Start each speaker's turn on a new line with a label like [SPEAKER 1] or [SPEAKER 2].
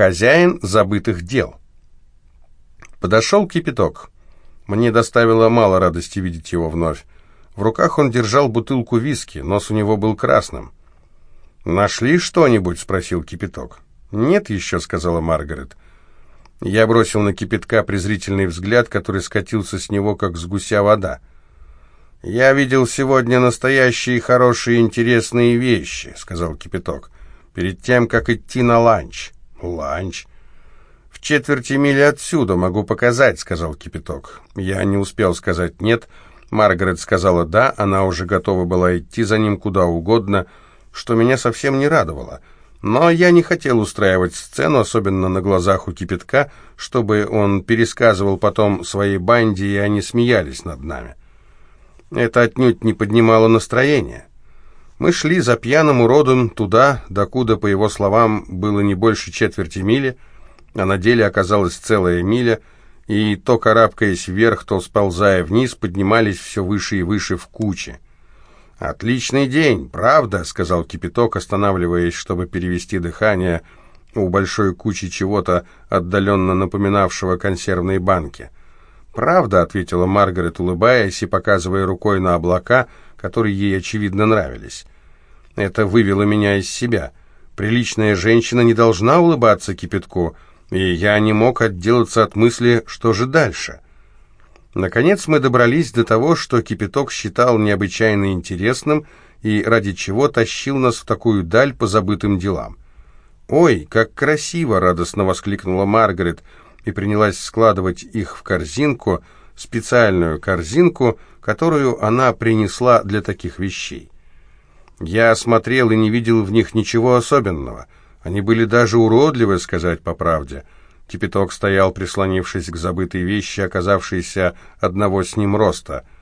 [SPEAKER 1] Хозяин забытых дел. Подошел кипяток. Мне доставило мало радости видеть его вновь. В руках он держал бутылку виски, нос у него был красным. «Нашли что-нибудь?» — спросил кипяток. «Нет еще», — сказала Маргарет. Я бросил на кипятка презрительный взгляд, который скатился с него, как с гуся вода. «Я видел сегодня настоящие хорошие интересные вещи», — сказал кипяток, — «перед тем, как идти на ланч». «Ланч?» «В четверти мили отсюда могу показать», — сказал кипяток. Я не успел сказать «нет». Маргарет сказала «да», она уже готова была идти за ним куда угодно, что меня совсем не радовало. Но я не хотел устраивать сцену, особенно на глазах у кипятка, чтобы он пересказывал потом своей банде, и они смеялись над нами. Это отнюдь не поднимало настроение. Мы шли за пьяным уродом туда, докуда, по его словам, было не больше четверти мили, а на деле оказалась целая миля, и то карабкаясь вверх, то сползая вниз, поднимались все выше и выше в куче. «Отличный день, правда?» — сказал Кипяток, останавливаясь, чтобы перевести дыхание у большой кучи чего-то, отдаленно напоминавшего консервные банки. «Правда», — ответила Маргарет, улыбаясь и показывая рукой на облака, которые ей, очевидно, нравились. Это вывело меня из себя. Приличная женщина не должна улыбаться Кипятку, и я не мог отделаться от мысли, что же дальше». Наконец мы добрались до того, что кипяток считал необычайно интересным и ради чего тащил нас в такую даль по забытым делам. «Ой, как красиво!» — радостно воскликнула Маргарет и принялась складывать их в корзинку, специальную корзинку, которую она принесла для таких вещей. Я осмотрел и не видел в них ничего особенного. Они были даже уродливы, сказать по правде — Кипяток стоял, прислонившись к забытой вещи, оказавшейся одного с ним роста —